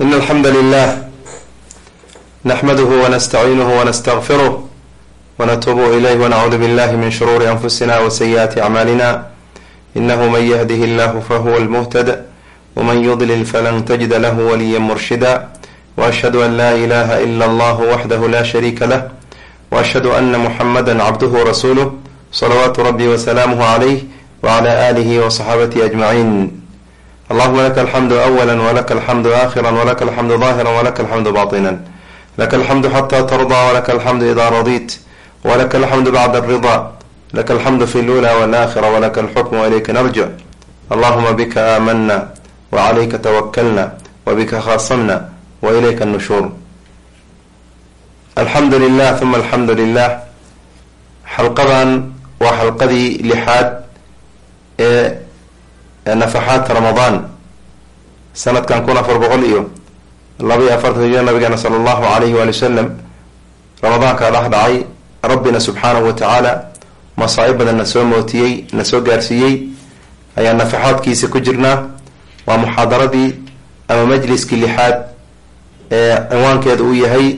إن الحمد لله نحمده ونستعينه ونستغفره ونتوب إليه ونعوذ بالله من شرور أنفسنا وسيئات أعمالنا إنه من يهده الله فهو المهتد ومن يضلل فلن تجد له وليا مرشدا وأشهد أن لا إله إلا الله وحده لا شريك له وأشهد أن محمدا عبده ورسوله صلوات ربي وسلامه عليه وعلى آله وصحابته أجمعين allahuma laka alxamdu awala walaka alxamdu aakhira walaka alxamdu daahira walaka alxamdu baطinan laka alxamdu xata tardaa walaka alxamdu ida radit. Walaka alxamdu bacda alrida laka alxamdu fi lula walaakhira walaka alxukmu waileyka narjic allahuma bika aamana wacalayka tawakalna wabika khaasamna wailayka nushuur alxamdu lilah uma alxamdu lilah xalqadan waa xalqadii lixaad ee eh, nafaxaat ramadaan sanadkan kun afar boqol iyo laba iyo afartan hijra nabigeena sala allahu alayhi waali wasalam ramadaankaa dhex dhacay rabbina subxaanahu wa tacaala masaa'ib badan na soo mootiyey na soo gaarsiiyey ayaa nafaxaadkiisa ku jirnaa. Waa muxaadaradii ama majliskii lixaad ee cinwaankeeda uu yahay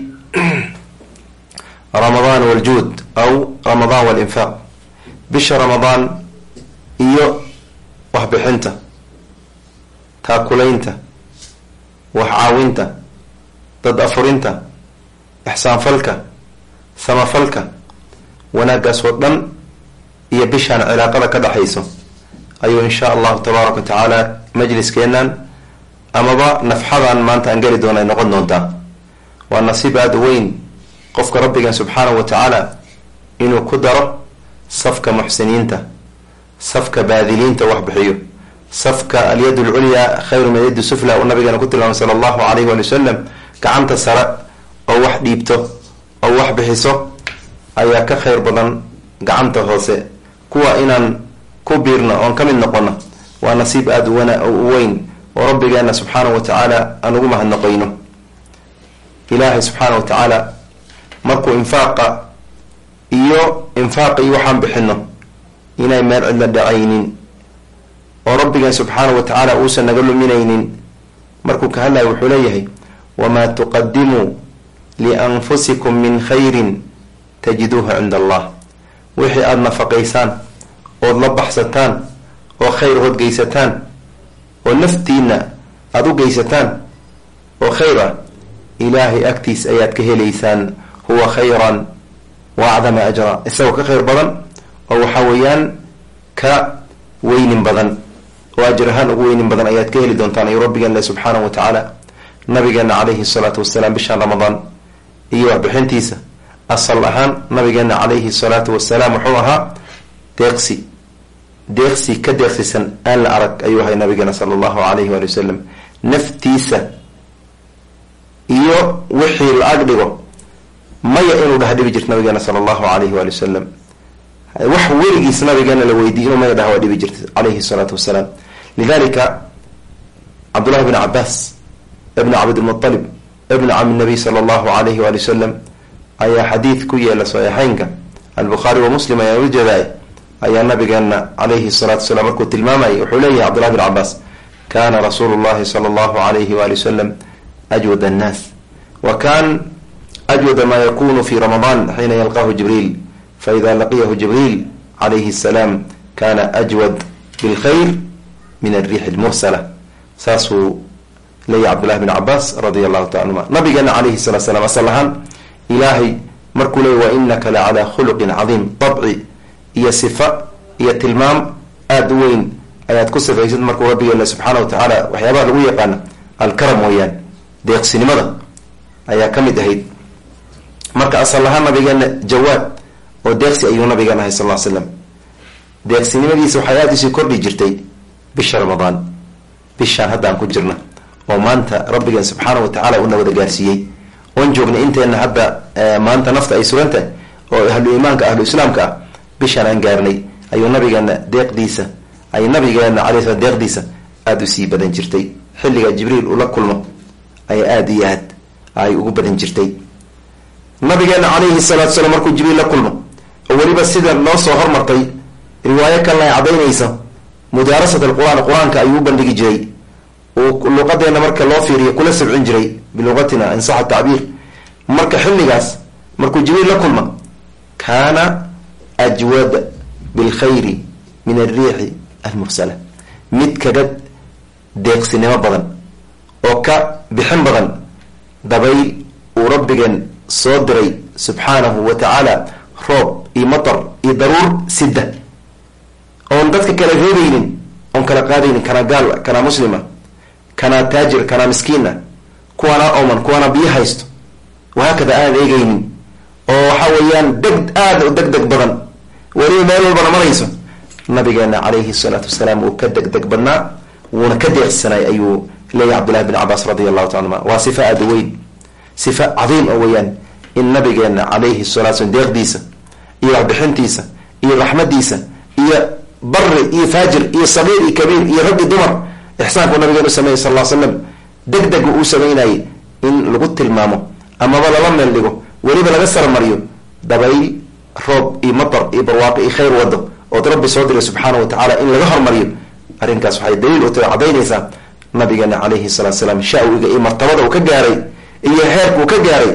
ramadaan waljuud aw ramadaan walinfaaq. Bisha ramadaan iyo waxbixinta taakulaynta wax caawinta dad afurinta ixsaanfalka samafalka wanaaggaas oo dhan iyo bishaan cilaaqada ka dhexayso ayuu insha allahu tabaaraka wa tacaala majliskeenan amaba nafxadan maanta aan geli doona ay noqon doontaa. Waa nasiib aada u weyn qofka rabbigan subxaanahu wa tacaala inuu ku daro safka muxsiniinta safka baadiliinta wax bixiyo. Safka alyad lculyaa khayru min yadi sufla uu nabigeena ku tilmaamay sala allahu alayh wali wasalam gacanta sare oo wax dhiibto oo wax bixiso ayaa ka khayr badan gacanta hoose. Kuwa inaan ku biirno oon ka mid noqono waa nasiib aada u weyn oo rabbigeena subxaanahu wa tacaala aan ugu mahadnaqayno. Ilaahay subxaana wa tacaala markuu infaaqa iyo infaaqa iyo waxaan bixino inay meel cidla dhacaynin oo rabbigan subxaana wa tacaala uusan naga luminaynin markuu ka hadlayo wuxuu leeyahay wamaa tuqadimuu lianfusikum min khayrin tajiduuhu cinda allah. Wixii aada nafaqaysaan ood la baxsataan oo khayr hood geysataan oo naftiina aada u geysataan oo khayr ah ilaahay agtiis ayaad ka helaysaan huwa khayran wa acdama ajra. Isagoo ka khayr badan oo waxa weeyaan ka weynin badan oo ajir ahaan ugu weynin badan ayaad ka heli doontaan ayuu rabbigeena subxaanahu wa tacaala nabigeena calayhi salaatu wasalaam bishaan ramadaan iyo waxbixintiisa asal ahaan nabigeena calayhi salaatu wasalaam wuxuu ahaa deeqsi deeqsi ka deeqsisan aan la arag ayuu ahay nabigeena sala allahu alayhi waali wasalam naftiisa iyo wixii la ag dhigo maya inuu dhaha dhibi jirta nabigeena sala allahu alayhi waali wasalam wax weligiis nabigeena la weydiiy inuu maya dhaha waa dhibi jirta calayhi salaatu wasalaam. Lidalika cabdullahi bn cabaas ibn cabdilmualib ibn cami nabiy sala allahu alayhi waali wasalam ayaa xadiid ku yeela saxiixeynka albukhaari wa muslim ayaa ujeedaay ayaa nabigeena calayhi salatu wasalaam markuu tilmaamayay wuxuu leeyahay cabdullahi bn cabaas kana rasuulu llahi sala allahu alayhi waali wasalam ajwad annaas. Wa kan ajwada ma yakunu fi ramadan xiina yalqahu jibriil faida laqiyahu jibriil calayhi salaam kana ajwad bilkhayr min alriixi lmursala saasuu leeyahy cabdullahi bn cabaas radia allahu taala anhuma. Nabigeena calayhi salatu slam asal ahaan ilaahay markuu leeyay wa inaka la calaa khuluqin cadiim dabci iyo sifa iyo tilmaam aada u weyn ayaad ku sifaysad markuu rabbigeena subxaana wa tacaala waxyaabaha lagu yaqaana alkaram weeyaan deeqsinimada ayaa ka mid ahayd. Marka asal ahaan nabigeena jawaad oo deeqsi ayuu nabigeena ahay sal slam deeqsinimadiisa waxay aada kordhi jirtay bisha ramadaan. Bishaan haddaan ku jirna. Oo maanta rabbigeen subxaana wa tacaala una wada gaarsiiyey. Oon joogna inteena hadda maanta nafta ay sugan tahay oo ahlu iimaanka ahlu islaamka ah bishaan aan gaarnay ayuu nabigeena deeqdiisa ay nabigeena alay slam deeqdiisa aada u sii badan jirtay. Xilliga jibriil ula kulmo ayaa aada iyo aad ay ugu badan jirtay. Nabigeena calayhi salaatu salaam markuu jibriil la kulmo oo weliba sida noo soo hormartay riwaayo kalena ay cadaynaysa mudaarasat alqur-aan qur'aanka ayuu bandhigi jiray. Uu luqadeena marka loo fiiriyo kula sabcin jiray biluqatina insaxa tacbiir marka xilligaas markuu jibriil la kulma kaana ajwad bilkhayri min alriixi almursala. Mid kaga deeqsinimo badan oo ka bixin badan dabayl uu rabbigeen soo diray subxaanahu wa tacaala roob iyo matar iyo daruur sida. Oon dadka kala reebaynin oon kala qaadaynin kana gaal kana muslima kana taajir kana miskiina kuwana oman kuwana biyo haysto. Wahaakada aan eegaynin oo waxa weeyaan deg aada u deg badan. Weliba meel walbana marayso nabigeena calayhi salaatu wasalaam uu ka deg deg badnaa wuuna ka deeqsanay ayuu leeyahy cabdillahi bin cabaas radi allahu taala anuma waa sifa aada weyn sifa cadiim oo weeyaan in nabigeena calayhi salatu slam deeqdiisa iyo waxbixintiisa iyo raxmadiisa iyo bari iyo faajir iyo sagiir iyo kabiir iyo raggi dumar ixsaanku nabigeena u sameeyey sal l slam deg degu uu sameynayay in lagu tilmaamo amaba lala meel dhigo weliba laga sarmariyo dabayl roob iyo matar iyo barwaaqi iyo khayr wado ood rabbi soo diray subxaana wa tacaala in laga hormariyo. Arrinkaas waxay daliil u tahay cadaynaysaa nabigeena calayhi salatu salaam sha-wiga iyo martabada uu ka gaaray iyo heerka uu ka gaaray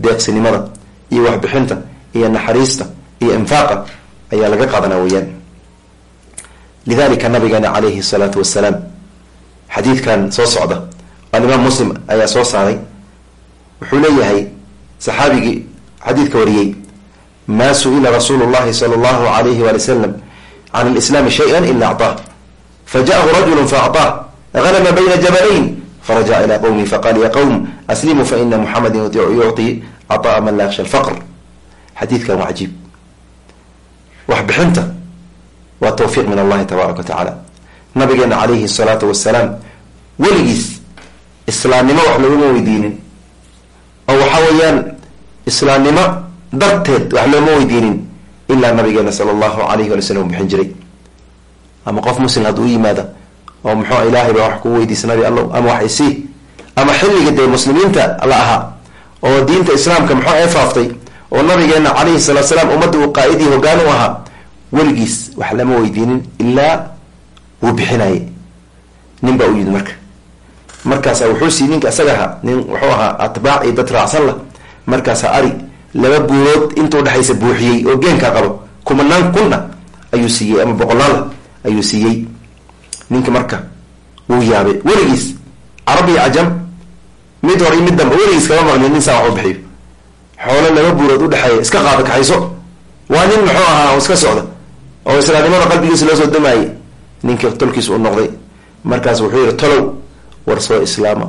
deeqsinimada iyo waxbixinta iyo naxariista iyo infaaqa ayaa laga qaadanaa weyaan lidalika nabigeena calayhi salaatu wasalaam xadiidkan soo socda alimaam muslim ayaa soo saaray wuxuu leeyahay saxaabigii xadiidka wariyey ma su-ila rasuulu llahi sala allahu alayhi wali wasalam can lislaami shaya ila acطaah fajaahu rajulu faacطaah hanama bayna jabalayn farajaca ila qowmi faqala ya qowm aslimuu faina muxameda yucطi caطa'a man la yaksha alfaqr xadiidkan waa cajiib waxbixinta. Waa tawfiiq min allahi tabaaraka wa tacaala. Nabigeena calayhi salaatu wasalaam weligiis islaamnimo wax loogama weydiinin. Oo waxa weeyaan islaamnimo darteed wax looma weydiinin ilaa nabigeena sala allahu alayhi wala slam u bixin jiray. Ama qof muslim hadduu yimaada oo muxuu ilaahay baa wax kuu weydiisa nabi allow ama wax isii ama xilliga dee muslimiinta la ahaa oo diinta islaamka muxuu ee faaftay oo nabigeena calayhi salatu salaam ummadda uu qaa-idii hogaan u ahaa weligiis wax lama weydiinin ilaa wuu bixinaye nin baa u yimid marka. Markaasa wuxuu sii ninka isaga ahaa nin wuxuu ahaa atbaac iyo dad raacsan lah markaasa ari laba buurood inta udhexaysa buuxiyey oo geenkaa qabo kumanaan kunna ayuu siiyey ama boqolaal ayuu siiyey. Ninka marka wuu yaabay. Weligiis carab iyo cajam mid hor iyo mid damba weligiis kama maqlin nin saa wax u bixiyo xoolo laba buurood udhexeeya iska qaada kaxayso. Waa nin muxuu ahaa oo iska socda oo islaamnimada qalbigiisa loo soo damaayey ninkii tolkiis u noqday. Markaas wuxuu yihi tolow war soo islaama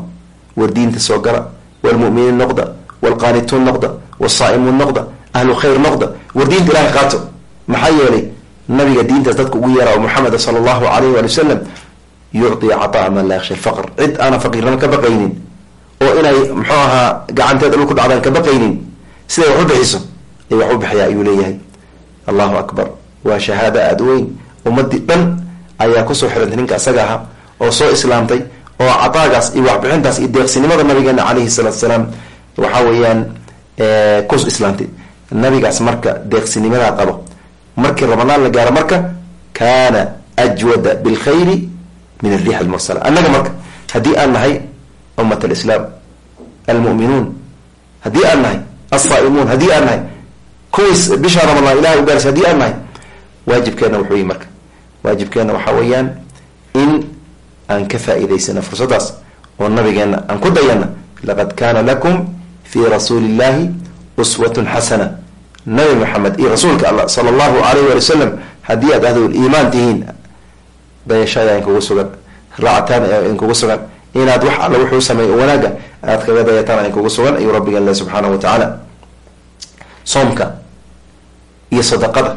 war diinta soo gala walmuminiin noqda walqaanituun noqda wsaa'imuun noqda ahlu khayr noqda war diinta ilahay qaato. Maxaa yeelay nabiga diintaas dadka ugu yeera oo muxameda sala allahu alayh wali wasalam yucطi caطaa man laa yaksha alfaqr. Cid aanan faqiirnimo ka baqaynin oo inay muxuu ahaa gacanteeda dhul ku dhacdaan ka baqaynin siday wax u bixiso ay wax u bixiyaa ayuu leeyahay. Allahu akbar. Waa shahaada aada weyn. Ummadii dhan ayaa ku soo xirantay ninka isaga ahaa oo soo islaamtay oo cataagaas iyo waxbixintaas iyo deeqsinimada nabigeena calayhi salaatu salaam waxa weeyaan ku islaamtay. Nabigaas marka deeqsinimadaa qabo markii ramadaan la gaaro marka kaana ajwada bilkhayri min alriix almursala. Annaga marka haddii aan nahay ummat alislaam almu'minuun haddii aan nahay alsaa'imuun haddii aan nahay. Kuwiis bisha ramadaan ilahay u gaarsa haddii aan nahay waajibkeena wuxuu yihi marka. Waajibkeena waxaa weeyaan in aan ka faa'iidaysana fursaddaas oo nabigeena aan ku dayana laqad kaana lakum fi rasuuli illahi uswatun xasana nabi maxamed iyo rasuulka allah sala allahu alayh wali wasalam haddii aad ahdul iimaan tihiin dayashada inkugu sugan raacataan inkugu sugan inaad wax alla wuxuu sameey oo wanaaga aad kaga dayataan inkugu sugan ayuu rabbigan le subxaanahu wa tacaala soomka iyo sadaqada.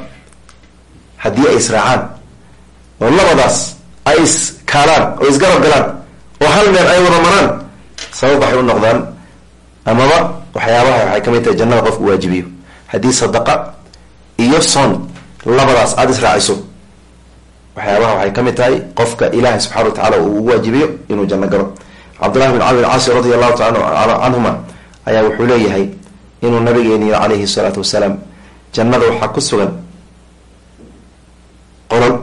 Haddii ay israacaan oo labadaas ay iskaalaan oo isgarab galaan oo hal meel ay wada maraan sabab waxay u noqdaan amaba waxyaabaha waxay ka mid tahay jannada qofku waajibiyo. Haddii sadaqa iyo soon labadaas aada israaciso waxyaabaha waxay ka mid tahay qofka ilaahay subxana wa tacala uu ugu waajibiyo inuu janno galo. Cabdullahi bin camr caasi radi allahu taala canhuma ayaa wuxuu leeyahay inuu nabigeeni yiri calayhi salaatu wasalaam jannada waxaa ku sugan qolol.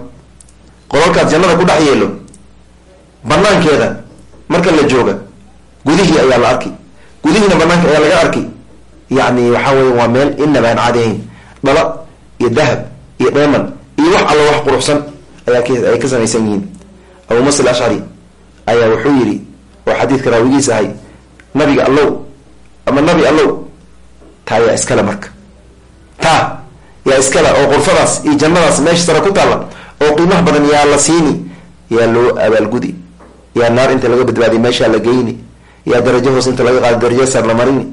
Qololkaas jannada ku dhex yeelo banaankeeda marka la jooga gudihii ayaa la arki. Gudihiina banaanka ayaa laga arki. Yani waxaa weya waa meel inaba aan caadi ahayn dhala iyo dahab iyo dheeman iyo wax alla wax quruxsan ay ka samaysan yihiin. Abu musa alashcari ayaa wuxuu yidhi oo xadiidka raawigiis ahay nabiga allow ama nabi allow taa yaa iskale marka. Taa yaa iskale oo qurfadaas iyo jannadaas meesha sare ku taalla oo qiimaha badan yaa la siini yaa loo abaalgudi. Yaa naar inta laga badbaadiy meeshaa la geyni. Yaa darajo hoos inta laga qaado darajo sar la marini.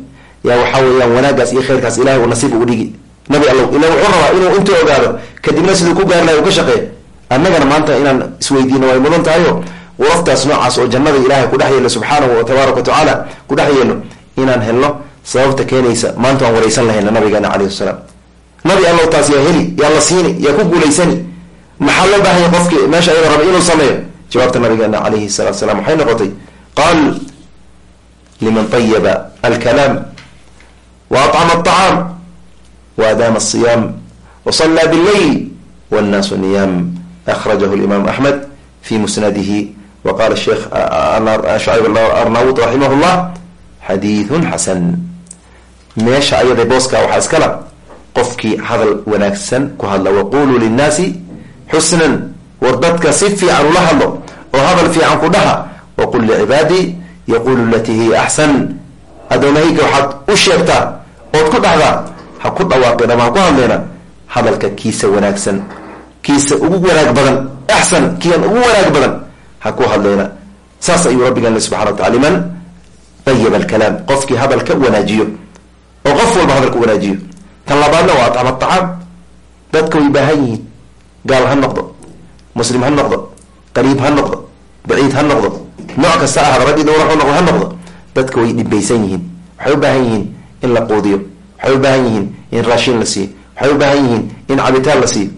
Yaa waxaa weeyaan wanaagaas iyo khayrkaas ilahay uu nasiib ugu dhigi. Nabi allow ila wuxuu rabaa inuu intuu ogaado kadibna siduu ku gaari lahay uu ka shaqeey annagana maanta inaan isweydiino way mudan tahayo. Quraftaas noocaas oo jannada ilaahay kudhex yeelo subxaanahu tabaaraka watacaala kudhex yeelo inaan helno sababta keenaysa maanta waan wareysan lahayna nabigeena calayhi salaam. Nabi allow taas yaa heli yaa la siini yaa ku guulaysani. Maxaa loo baahanya qofkii? Meesha ayada raba inuu sameeyo. Jawaabta nabigeena calayhi salatu salam waxay noqotay qaal liman ayaba alkalaam wa acama aطacaam wa adaama asiyaam wa sallaa billeyl wannaasu niyaam akhrajahu limaam axmed fi musnadihi wa qala sheekh shucayb arnaawud raximah llah xadiidun xasan meesha ayada booska waxaa iskala qofkii hadal wanaagsan ku hadla waquluu linnaasi xusnan war dadka si fiican ula hadlo oo hadal fiican ku dhaha waqul licibaadii yaqulu latii hiya axsan adoomahayga waxaad u sheegtaa ood ku dhahdaa ha ku dhawaaqeen ama ha kiisa wanaagsan kiisa ugu wanaag badan axsan kiian ugu wanaag badan ha ku hadleena saas ayuu rabbigan subxana wa taala liman ayaba alkalaam qofkii hadalka wanaajiyo oo qof walba hadalka wanaajiyo. Tan labaadna waa acama acaam dadka way baahan yihiin. Gaal ha noqdo muslim ha noqdo qariib ha noqdo baciid ha noqdo nooc kasta ahad ragii dowra ha noqdo ha noqdo. Dadka way dhibaysan yihiin. Waxay u baahan yihiin in la quudiyo. Waxay u baahan yihiin in raashin la siiyo. Waxay u baahan yihiin in cabitaan la siiyo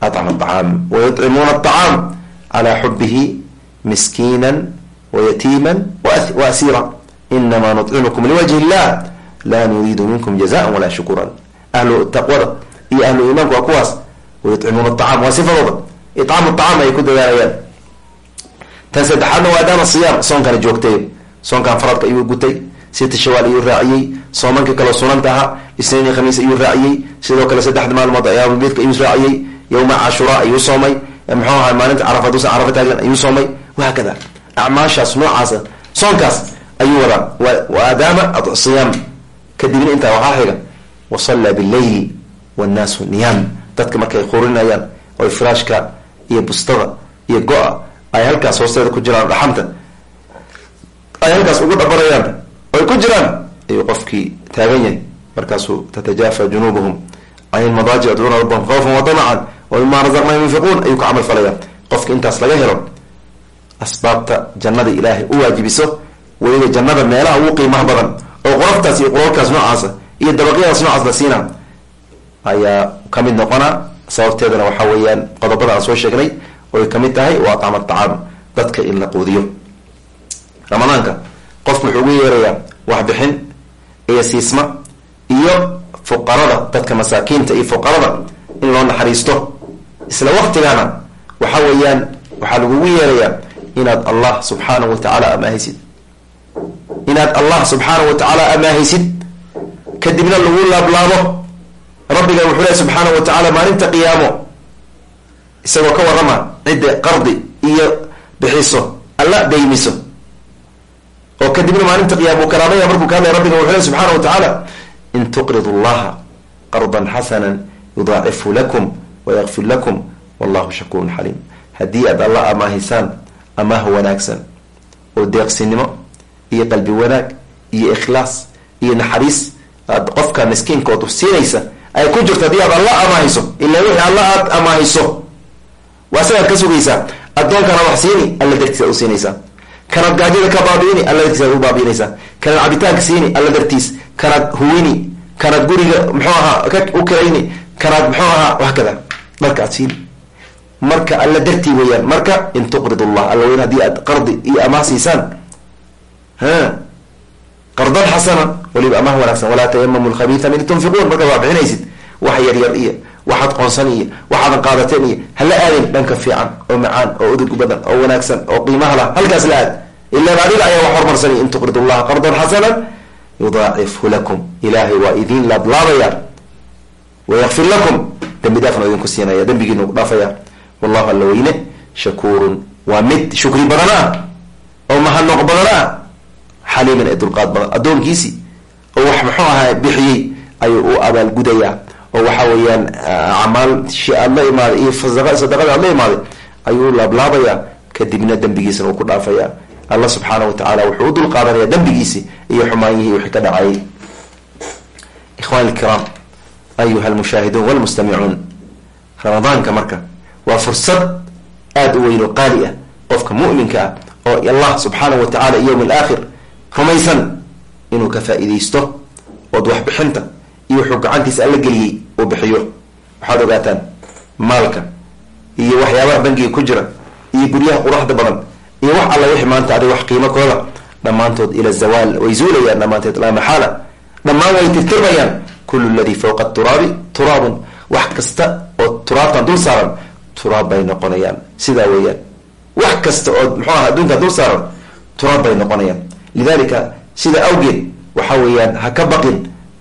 acama acaam wayucimuuna acaam calaa xubihi miskiina wayatiima wa asiira inama nucimukum liwajhi illah laa nuriidu minkum jazaan walaa shukuran ahlu taqwada iyo ahlu iimaanku waa kuwaas wayucimuuna acaam waa sifadooda icaamu acaam ay ku dadaalayaan tan saddexaadna waa adaama siyaam soonkana joogtay soonkan faradka ayuu gutay sita shawaal ayuu raaciyey soomanka kaleo sunanta ahaa isniin khamiis ayuu raaciyey sidoo kale saddexda maalmood ayaamulbeedka ayuu raaciyey yowma cashuraa ayuu soomay muxuu ahaa maalinta carafa haduusan carafa taagan ayuu soomay wahaakada acmaashaas noocaasa soonkaas ayuu wadaa wa aadaama siyaam kadibna intaa waxaa xiga wasallaa bileyli wannaasu niyaam dadka markay qurinayaan oy firaashka iyo bustada iyo go-a ay halkaas hoosteeda ku jiraan dhaxanta ay halkaas ugu dhabanayaan oy ku jiraan ayuu qofkii taagan yahay markaasuu tatajaafa junuubuhum can ilmadaaji yadcuuna rabbahum khawfan wa tamacan wa mima razaqnahum yunfiquun ayuu ka camal falaya qofki intaas laga helo asbaabta jannada ilaahay u waajibiso weliba jannada meelaha ugu qiimaha badan oo qoraftaas iyo qorarkaas noocaasa iyo dabaqyadaas noocaas la siina ayaa ka mid noqona. Sababteedana waxaa weeyaan qodobada aan soo sheegnay oy ka mid tahay waa acama acaam dadka in la quudiyo. Ramadaanka qofku wuxuu ugu yeerayaa waxbixin iyo siisma iyo fuqarada dadka masaakiinta iyo fuqarada in loo naxariisto isla waqtigana waxa weeyaan waxaa lagugu yeerayaa inaad allah subxaanahu wa tacaala amaahisid inaad allah subxaanahu wa tacaala amaahaysid kadibna lagu laablaabo rabbigan wuxuu lehy subxaanahu wa tacaala maalinta qiyaamo. Isagoo ka warrama cidda qardi iyo bixiso alla daymiso oo kadibna maalinta qiyaama uu karaamaya markuu ka hadlaya rabbigan wuxuu lehy subxaana wa tacaala in tuqridu llaha qardan xasana yudaacifhu lakum wayakfir lakum wallahu shakuurun xaliim haddii aad alla amaahisaan amaah wanaagsan oo deeqsinimo iyo qalbi wanaag iyo ikhlaas iyo naxariis aad qofka miskiinka ood siinaysa ay ku jirto haddii aad alla amaahiso ilaa wixii alla aad amaahiso waa sidaad ka sugaysaa addoonkanaad wax siini alla dartiis aad u siinaysaa. Kanaad gaajada ka baabiini alla dartiis aad u baabiinaysaa. Kanaad cabitaanka siini alla dartiis. Kanaad huwini kanaad guriga muxuu ahaa u kirayni kanaad muxuu ahaa wax kada dharka aad siini marka alla dartii weeyaan. Marka in tuqrid llah alla weyn haddii aad qardi iyo amaah siisaan. Qardan xasana waliba amaah wanaagsan. Walaa tayamamu lkhabiisa min tunfiquun. Markaad waa bixinaysid. Wax yaryar iyo waxaad qoonsan iyo waxaadan qaadateen iyo hala aadin. Dhanka fiican oo macaan oo udug badan oo wanaagsan oo qiimaha lah halkaas la aad. Ilan adiga ayaa wax hormarsanay in tuqridu llaha qardan xasanan yudaacifhu lakum. Ilaahay waa idiin laablaabaya wayakfir lakum dambi dhaafna idinku siinaya dambigiina ku dhaafaya wallahu alla weyne shakuurun waa mid shukri badan ah oo mahadnoq badan ah xaliiman ee dulqaad badan addoonkiisii oo wax muxuu ahaa bixiyey ayuu u abaalgudayaa oo waxa weeyaan acmaal shi aad la imaaday iyo sadaqada aad la imaaday ayuu laablaabayaa kadibna dembigiisana uu ku dhaafaya alla subxaana wa tacaala wuxuu u dulqaadanaya dembigiisi iyo xumaanyihii wixii ka dhacayay ikhwani ilkiraam ayuha almushaahiduun walmustamicuun ramadaanka marka waa fursad aada u weyn oo qaali ah qofka mu'minka ah oo allah subxaanahu wa tacala yowm alaakhir rumaysan inuu ka faa-iideysto ood waxbixinta iyo wuxuu gacantiisa alla geliyey uu bixiyo. Waxaad ogaataan maalka iyo waxyaabaha bangiga ku jira iyo guryaha quruxda badan iyo wax alla wixii maanta adig wax qiimo kooda dhammaantood ila zawaal way zuulayaan dhammaanteed laa maxaala. Dhammaan way tirtirmayaan kullu ladii fawqa turaabi turaabun wax kasta oo turaabtan dul saaran turaab bay noqonayaan. Sidaa weeyaan wax kasta oo muxuu aha adduunka dul saaran turaab bay noqonayaan. Lidalika sida awgeed waxa weeyaan ha ka baqin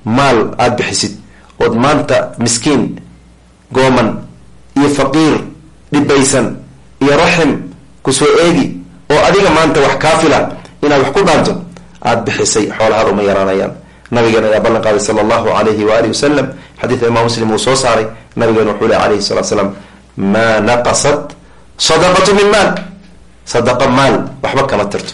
maal aada bixisid ood maanta miskiin gooman iyo faqiir dhibaysan iyo raxim ku soo eegi oo adiga maanta wax kaa fila inaad wax ku dhaanto aada bixisay xoolahaada uma yaraanayaan nabigeena ayaa ballan qaaday sala allahu alayhi waalihi wasalam xadiidka imaam muslim uu soo saaray. Nabigeena wuxuu le alayhi salatu slam maa naqasat sadaqatu min maal. Sadaqa maal waxba kama tirto.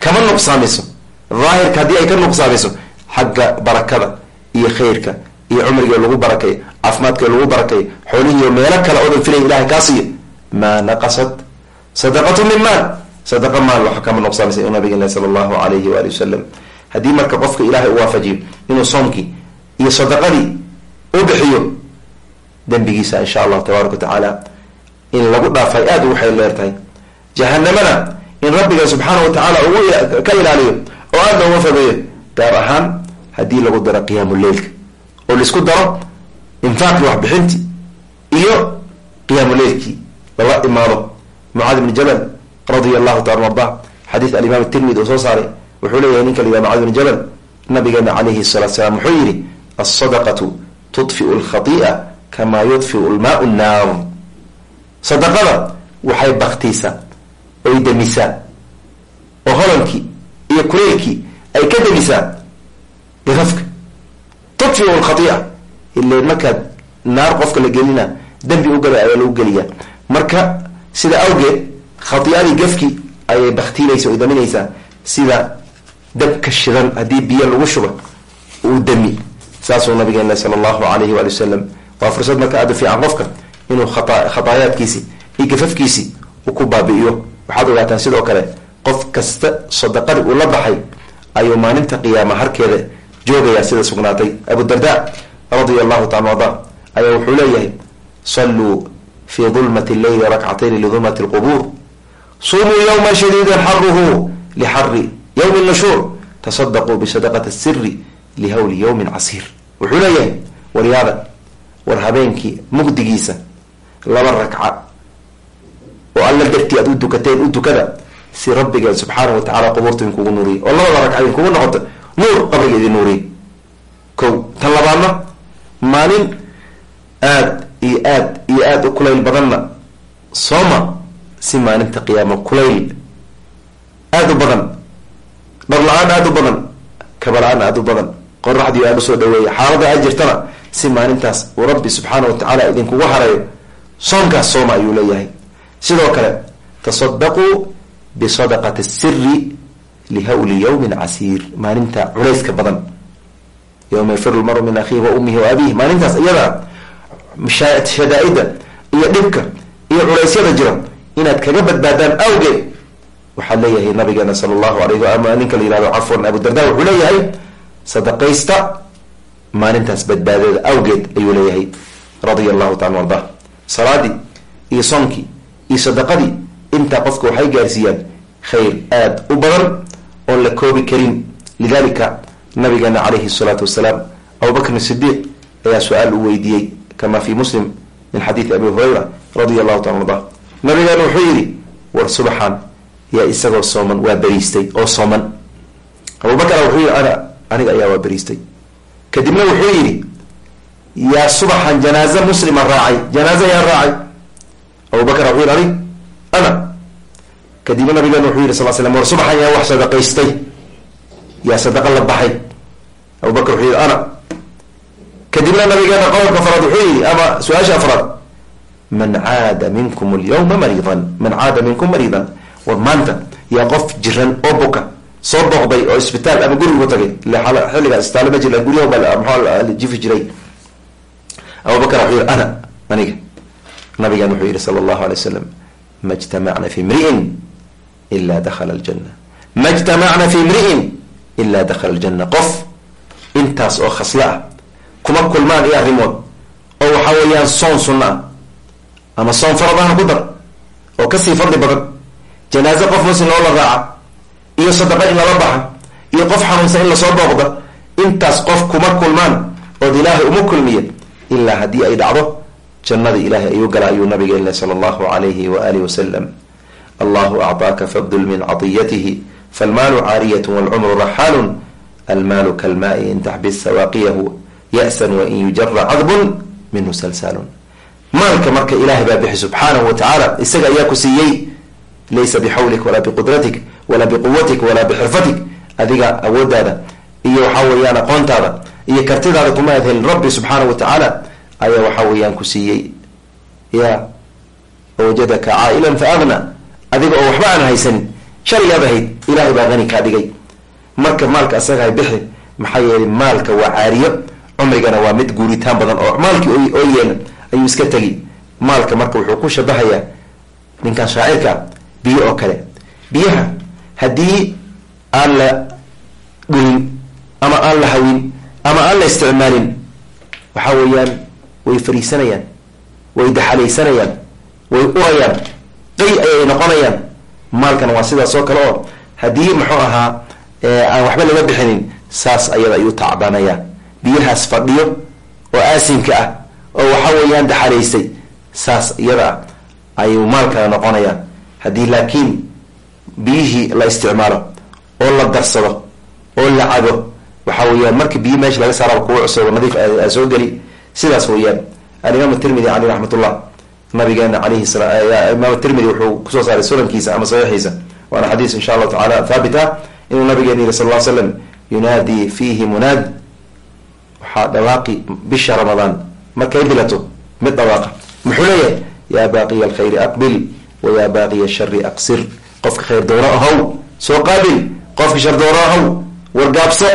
Kama nuqsaamiso. Daahirka haddii ay ka nuqsaamiso xagga barakada iyo khayrka iyo cumriga lagu barakay caafimaadka lagu barakay xoolihiiyo meelo kale oodan filay ilahay kaa siiyo. Maa naqasat sadaqatu min maal. Sadaqa maal wax kama nuqsaamisa u nabigeen sala allahu alayhi waali wasalam haddii marka qofka ilaahay u waafajiyo inuu soomkii iyo sadaqadii u bixiyo dembigiisa insha allahu tabaaraka wa tacaala in lagu dhaafay aada ugu xeel leer tahay. Jahanamana in rabbiga subxaana wa tacaala ugu ka ilaaliyo oo aada looga fogeeyo gaar ahaan haddii lagu daro qiyaamu leilka oo la isku daro infaaqii waxbixinti iyo qiyaamu leilkii lala imaado. Mucaad ibni jabal radia allahu taala arda xadiid alimaam tirmidi uu soo saaray wuxuu leeyahay ninka la yihah mucaad ibni jabal nabigeena calayhi salatu salaam wuxuu yihi alsadaqatu tudfiu lkhati'a kamaa yudfiu lmaau nnaar sadaqada waxay baktiisaa oy demisaa oo holankii iyo kuleylkii ay ka demisaa gafafka tudfiu lkhatia ile markaad naar qofka la gelina dembi u gala ayaa lagu geliyaa. Marka sida awgeed khatiadii gafkii ayay baktiinaysa oy daminaysaa sida dabka shidan haddii biyo lagu shuba uu demi saasuu nabigeena sala allahu alayhi waali wasalam waa fursad marka aada u fiican qofka inuu khataayaadkiisi iyo gafafkiisi uu ku baabi'iyo. Waxaad ogaataan sidoo kale qof kasta sadaqadii uu la baxay ayuu maalinta qiyaama harkeeda joogayaa sida sugnaatay. Abudarda radia allahu taala arda ayaa wuxuu leeyahay salluu fi dulmati leyli rakcatayni lidulmati lqubuur sumuu yowma shadiidan xaruhu lixari yowmi nashuur tasadaquu bisadaqati siri lihawli yowmin casiir wuxuu leeyahay waryaada war habeenkii mugdigiisa laba ragca oo alla dartii aad u dukateen u dukada si rabbigeen subxaana wa tacala qubuurta idinkugu nuuriye oo labada ragca idinkugu noqoto nuur qabriga idin nuuriye ko tan labaadna maalin aada iyo aad iyo aada u kulayl badanna sooma si maalinta qiyaamo kulayl aada u badan la'aan aada u badan kaba la'aan aada u badan qoraxdii aada u soo dhaweeya xaalada ay jirtana si maalintaas uu rabbi subxaana wa tacaala idinkugu harayo soomkaas sooma ayuu leeyahay. Sidoo kale tasadaquu bisadaqati siri lihawli yawmin casiir maalinta culayska badan. Yowma yafiru lmaru min akhiihi wa ummihi wa abiihi. Maalintaas iyada shadaa'ida iyo dhibka iyo culaysyada jira inaad kaga badbaadaan awgeed waxaad leeyahay nabigeena sala allahu alayh ama ninka la yihahdo cafwan abudarda wuxuu leeyahay sadaqaysta maalintaas badbaadada awgeed ayuu leeyahay radia allahu taala arda salaadii iyo soomkii iyo sadaqadii intaa qofka waxay gaarsiiyaan khayr aada u badan oon la koobi karin. Lidalika nabigeena calayhi salaatu wasalaam abubakrin sidiiq ayaa su'aal u weydiiyey kama fi muslim min xadiidi abi hurayra radia allahu taala arda nabigeena wuxuu yihi war subaxaan yaa isagoo sooman waa beriistay oo sooman. Abubakar wuxuu yihi ana aniga ayaa waa beriistay. Kadibna wuxuu yidhi yaa subaxan janaaze muslima raacay. Janaaze yaa raacay. Abubakar wuxuu yidhi anig ana. Kadibna nabigeena wuxuu yihi sal slam war subaxan yaa wax sadaqaystay. Yaa sadaqa la baxay. Abubakar wuxuu yihi ana. Kadibna nabigeena qowlka afraad wuxuu yihi ama su'aasha afraad man caada minkum alyawma mariidan. Man caada minkum mariidan war maanta yaa qof jiran oo buka soo booqday oo isbitaal ama gurigu tagay xilliga isbitaal ma jir guryaha jifi jiray. Abubakar wuxuu yihi ana aniga nabigan wuxuu yihi sala allahu alay wasalam ma jtamacna fi mri'in ila dakhala aljana ma jtamacna fi mri'in ila dakhala aljana qof intaas oo khaslo ah kuma kulmaan iyo arrimood oo waxa weeyaan soon sunna ah ama soon faradahana ku dar oo ka sii fadli badan janaaze qof muslim oo la raaca iyo sadaqa in lala baxa iyo qof xanuunsan in la soo booqda intaas qof kuma kulmaan ood ilaahay uma kulmiya ilaa haddii ay dhacdo jannadii ilaahay ayuu gala ayuu nabigeenle sala allahu alayhi wa alihi wasalam allahu acطaaka fabdul min cadiyatihi falmaalu caariyat walcumru raxaalun almaalu kalmaai in taxbis sawaaqiyahu ya-san wain yujara cadbun minhu salsaalun. Maalka marka ilahay baa bixi subxaanahu wa tacaala isaga ayaa ku siiyey laysa bixawlik walaa biqudratik walaa biquwatik walaa bixirfatik. Adiga awoodaada iyo waxa weeyaan aqoontaada iyo kartidaada kuma aad helin rabbi subxaanahu wa tacaala ayaa waxa weeyaan ku siiyey. Ya wajadaka caa'ilan fa agna adiga oo waxba aan haysanin shaligaad ahayd ilahay baa hani kaa dhigay marka maalka asagahay bixi maxaa yeelay maalka waa caariyo cumrigana waa mid guuritaan badan oo maalkii oo yeela ayuu iska tegi maalka marka wuxuu ku shabahayaa ninkan shaacirka biyo oo kale. Biyaha haddii aan la dhulin ama aan la hawin ama aan la isticmaalin waxa weeyaan way fariisanayaan way daxalaysanayaan way urayaan qay ayay noqonayaan. Maalkana waa sidaas oo kale oo haddii muxuu ahaa aan waxba laga bixinin saas ayada ayuu tacbanaya biyahaas fadhiyo oo aasinka ah oo waxa weeyaan daxalaysay saas iyada ayuu maalkana noqonaya haddii laakiin biyihii la isticmaalo oo la darsado oo la cabo waxa weeyaan marka biyi meesha laga saaraba kuwa cusub nadiif soo geli sidaas weeyaan. Alimaam tirmidi caleyh raxmatullah nabigeena alayhi imaam tirmidi wuxuu ku soo saaray sunankiisa ama saxiixiisa. Waana xadiis insha allahu tacaala thaabit ah inuu nabigeena yihi sal l slam yunaadii fiihi munaad. Waxaa dhawaaqi bisha ramadaan. Markay bilato mid dhawaaqa. Muxuu leeyahay yaa baaqiya alkhayri aqbil wa yaa baaqiya ashari aqsir. Qofka khayr doono ahow soo qaabil qofka shar doono ahow wargaabso.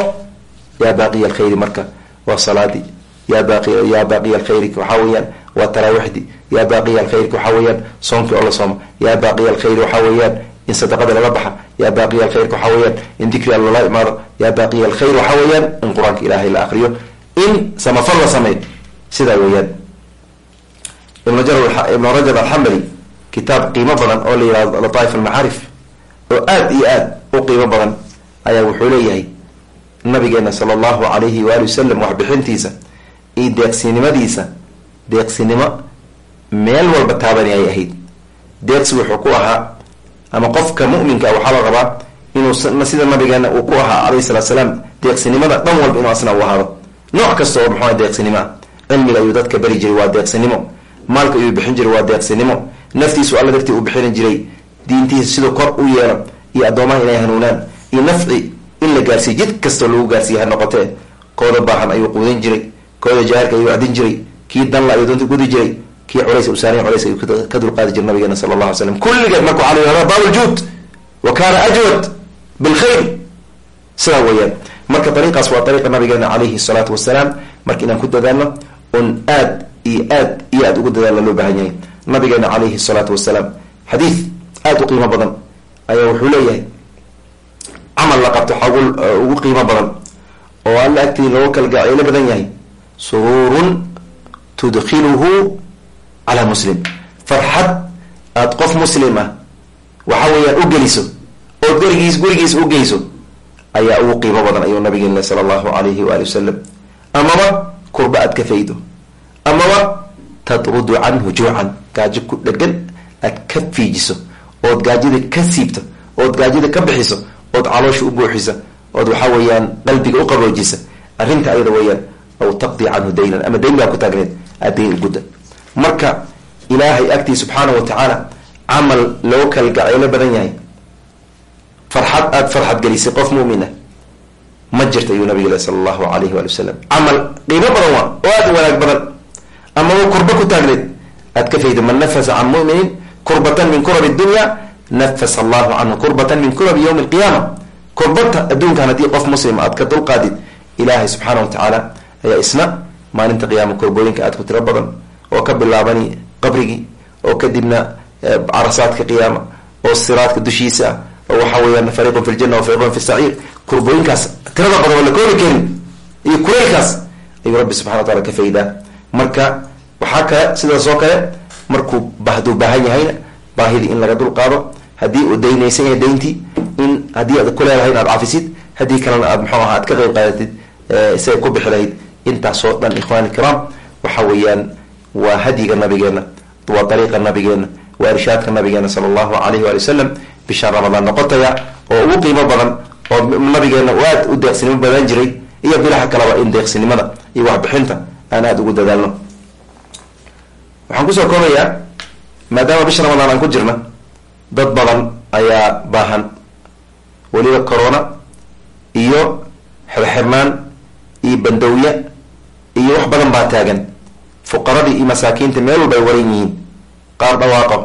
Yaa baaqiya alkhayri marka waa salaadii yaa baaqi yaa baaqiya alkhayri waxaa weeyaan waa taraawiixdii yaa baaqiya alkhayri waxaa weeyaan soonkii oo la soomo. Yaa baaqiya alkhayri waxaa weeyaan in sadaqada lala baxa. Yaa baaqiya alkhayr waxaa weeyaan in dikri alla imaado. Yaa baaqiya alkhayr waxaa weeyaan in qur'aanka ilaahay la akriyo in samafal la sameeyo. Sidaa weeyaan. Ibn ibnu rajab alxambali kitaab qiimo badan oo la yihahdo lataaif almacaarif oo aad iyo aad u qiimo badan ayaa wuxuu leeyahay nabigeena sala allahu alayhi waali wasalam waxbixintiisa iyo deeqsinimadiisa. Deeqsinimo meel walba taabani ay ahayd. Deeqsi wuxuu ku ahaa ama qofka muminka waxaa la rabaa inuu sida nabigeena uu ku ahaa calayhi salatu salaam deeqsinimada dhan walba inuu asna u ahaado. Nooc kasta oo muxua deeqsinimo ah. Cilmiga ayuu dadka bari jiray waa deeqsinimo. Maalka ayuu bixin jiray waa deeqsinimo naftiisu alla dartii uu bixin jiray diintiisa siduu kor u yeelo iyo addoomaha inay hanuunaan iyo nafci in la gaarsiiyo jid kastoo lagu gaarsiiya ha noqotee kooda baahan ayuu quudin jiray kooda jaahilka ayuu adin jiray kii danla ayuu doonta gudi jiray kii culays usaaniy culays ayuu ka dulqaadi jiray nabigeena sala allah alay slam kulligeed marka waxaa la yihahda baabuljuud wa kaana ajwad bilkhayr sidaa weeyaan. Marka dariiqaas waa dariiqa nabigeena calayhi salaatu wasalaam marka inaan ku dadaalno un aad iyo aad iyo aad ugu dadaalna loo baahan yahay nabigeena calayhi salaatu wasalaam xadiid aada u qiimo badan ayaa wuxuu leeyahay. Camal la qabto xagu ugu qiimo badan oo alla agtii looga kala gaceylo badan yahay suruurun tudkiluhu calaa muslim. Farxad aada qof muslim ah waxa weeyaan u geliso ood gurigiis u geyso ayaa ugu qiimo badan ayuu nabigeen sala allahu alayhi waali wasalam amaba kurba aad ka faydo. Amaba tadrudu canhu juucan gaajo ku dhegan aad ka fiijiso ood gaajada ka siibto ood gaajida ka bixiso ood caloosha u buuxisa ood waxaa weeyaan qalbiga u qaboojisa arrinta ayada weeyaan aw taqdi canhu daynan ama dayn baa ku taagneed aad dayn u gudda. Marka ilaahay agtii subxaana wa tacaala camal loo kalgacaylo badan yahay. Farxad aada farxad gelisay qof mumin ah. Ma jirta ayuu nabig sala allahu alayhi waali wasalam camal qiimo badan waa oo aada wanaag badan amaba kurba ku taagneed aad ka fayda man nafasa can muminin kurbatan min kurabi dunya nafasa allahu canhu kurbatan min kurabi yawmi alqiyaama. Kurbata adduunkan haddii qof muslim aad ka dulqaadid ilaahay subxaana wa tacaala ayaa isna maalinta qiyaama kurbooyinka aad ku tiro badan oo ka bilaabani qabrigii oo kadibna carasaadka qiyaama oo siraadka dushiisa ah oo waxa weeyaan fariiqun fi ljana wa fariiqun fi saciir kurbooyinkaas tirada badan oo la koobi karin iyo kuleylkaas ayuu rabbi subxana wa taala ka faydaa marka waxaa kale sidaas oo kale markuu hadduu baahan yahayna baahidii in laga dulqaado haddii uu daynaysan yahay dayntii in haddii aad ku leedahay in aad cafisid haddii kalena aad muxuu aha aad ka qayb qaadatid isaga ku bixi lahayd intaasoo dhan ikhwani ikiraam waxa weeyaan waa hadyiga nabigeena waa dariiqa nabigeena waa irshaadka nabigeena sala allahu alayhi waali wasalam bishaan ramadaan noqotaya oo ugu qiimo badan oo nabigeena aad u deeqsinimo badan jiray iyo bilaha kaleba in deeqsinimada iyo waxbixinta aan aada ugu dadaalno. Waxaan ku soo koobayaa maadaama bisha ramadaan aan ku jirna dad badan ayaa baahan. Weliba corona iyo xirxirnaan iyo bandowya iyo wax badan baa taagan. Fuqaradii iyo masaakiinta meel walba ay waran yihiin. Qaar dhawaaqo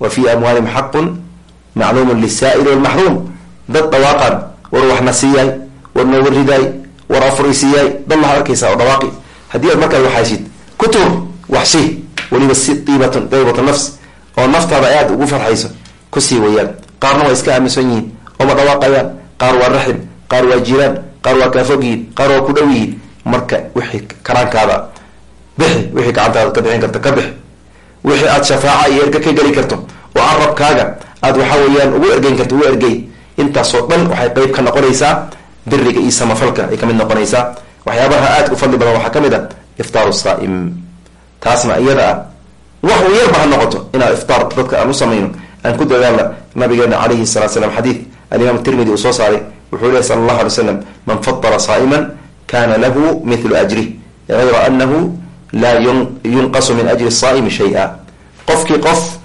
wa fii amwaalihim xaqun macluumun lisaa'ili walmaxruum dad dhawaaqan war waxna siiyaay war nooga ridaay war afuri siiyaay dad laha arkaysa oo dhawaaqi haddii aad markaad waxaysid ku tuur wax sii weliba si diibatun daybatu nafs oo naftaada aada ugu farxayso ku sii wayaan. Qaarna waa iska aaminsan yihiin ooma dhawaaqayaan. Qaar waa raxim qaar waa jiraan qaar waa kaafog yihiin qaar waa ku dhow yihiin. Marka wixii karaankaada bixi wixii gacantaada ka bixin karta ka bixi. Wixii aad shafaaca iyo erga ka geli karto oo carabkaaga aad waxa weeyaan ugu ergeyn karto ugu ergey. Intaasoo dhan waxay qeyb ka noqonaysaa biriga iyo samafalka ay ka mid noqonaysaa waxyaabaha aadka u fadli badan waxaa ka mid a iftaaru saa'im. Taasna iyada ah wax uu yarba ha noqoto inaan iftaar dadka aan u samayno. Aan ku dadaalna nabigeena calayhi salatu slam xadiid. Alimaam tirmidi uu soo saaray wuxuu lehy sala allahu alay slam man fadara saa'iman kana lahu mithlu ajrih gayra anahu laa yunqasu min ajri saa'imi shay-a. Qofkii qof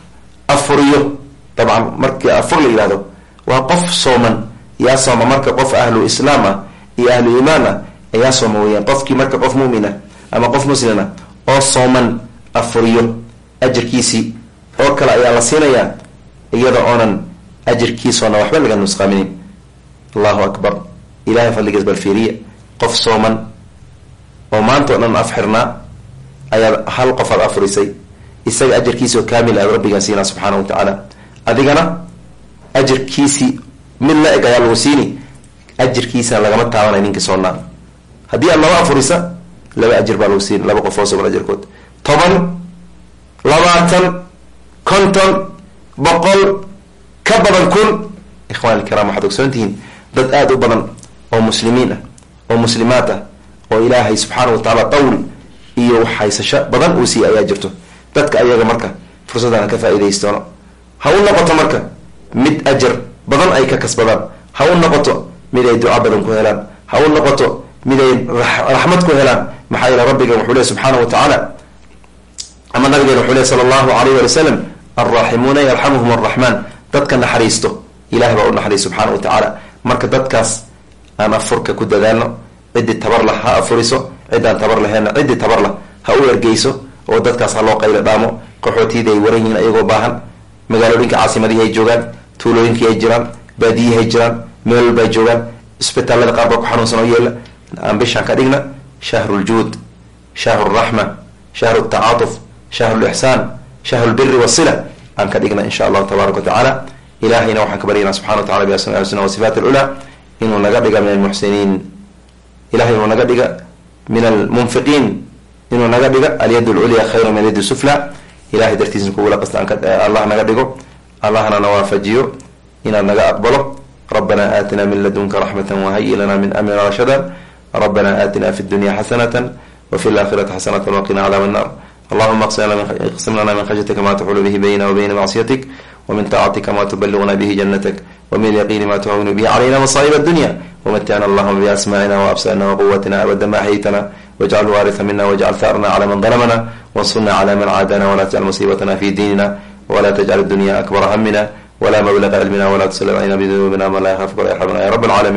afuriyo dabcan markii afur la yihahdo waa qof sooman. Yaa sooma marka qof ahlu islaam ah iyo ahlu iimaan ah ayaa sooma weyaan qofkii marka qof mumin ah ama qof muslim ah oo sooman afuriyo ajarkiisii oo kale ayaa la siinayaa iyada oonan ajarkiisoona waxba laga nusqaaminin allahu akbar. Ilahay fadligiis bal fiiriya. Qof sooman oo maanta o dhan afxirnaa ayaad hal qof aad afurisay. Isaga ajarkiisoo kaamil aad rabbigaa siinaa subxaana wa tacaala. Adigana ajarkiisii mid la eg ayaa lagu siini. Ajarkiisana lagama taabanay ninkii soonaa haddii aad laba afurisa laba ajir baa lagu siini laba qof oo soman ajarkood toban labaatan konton boqol ka badan kun. Ikhwani ilkiraam waxaad ogsoontihiin dad aada u badan oo muslimiin ah oo muslimaad ah oo ilaahay subxaana wa tacaala qawl iyo waxhaysasho badan uu siiy ayaa jirto. Dadka ayaga marka fursadana ka faa-iidaystoono ha u noqoto marka mid ajar badan ay ka kasbadaan. Ha u noqoto mid ay duca badan ku helaan. Ha u noqoto mid ay raxmad ku helaan. Maxaa yeele rabbigan wuxuu ley subxaana wa tacaala ama nabigeena wuxuu ley sala allahu alayh wali wasalam alraaximuuna yarxamuhum arraxmaan. Dadka naxariisto ilahay baa u naxariis subxaana wa tacaala marka dadkaas aan afurka ku dadaalno ciddii tabar lah ha afuriso ciddaan tabar laheenna ciddii tabar lah ha u ergeyso oo dadkaas ha loo qaylo dhaamo qaxootiydii ay waran yihiin ayagoo baahan. Magaalooyinka caasimadihii ay joogaan tuulooyinkii ay jiraan baadiyihi ay jiraan meel walba joogaan isbitaalada qaar baa ku xanuunsan oo yeela aan bishaan ka dhigna shahru ljuud shahru raxma shahru tacaatuf shahru lixsaan shahru lbiri wasila aan ka dhigna insha allahu tabaaraka wa tacaala. Ilahayna waxaan ka baryanaa subxana wa tacala biasma husna wasifaat alculaa inuu naga dhiga min almuxsiniin ilahay inuu naga dhiga min almunfiqiin inuu naga dhiga alyad lculya khayra min alyad sufla. Ilahay dartiisna kugula allah naga dhigo. Allahna na waafajiyo inaad naga aqbalo. Rabbana aatina min ladunka raxmata wahayi lana min amrina rashada rabbana aatina fi dunya xasanata wafi laakhirati xasanata waqina cadaab annar allahuma اqsim lana min khashyatika ma taxulu bihi bayna wa bayna macsiyatik wmin طaacatika ma tubaliغna bihi janatak ومن اليقين ما تهون به علينا مصائب الدنيا ومتعنا اللهم بأسماعنا وأبصارنا وقوتنا أبدا ما أحييتنا واجعل الوارث منا واجعل ثارنا على من ظلمنا وانصرنا على من عادانا ولا تجعل مصيبتنا في ديننا ولا تجعل الدنيا أكبر همنا ولا مبلغ علمنا ولا تسلط علينا بذنوبنا من لا يخافك ولا يرحمنا يا رب العالمين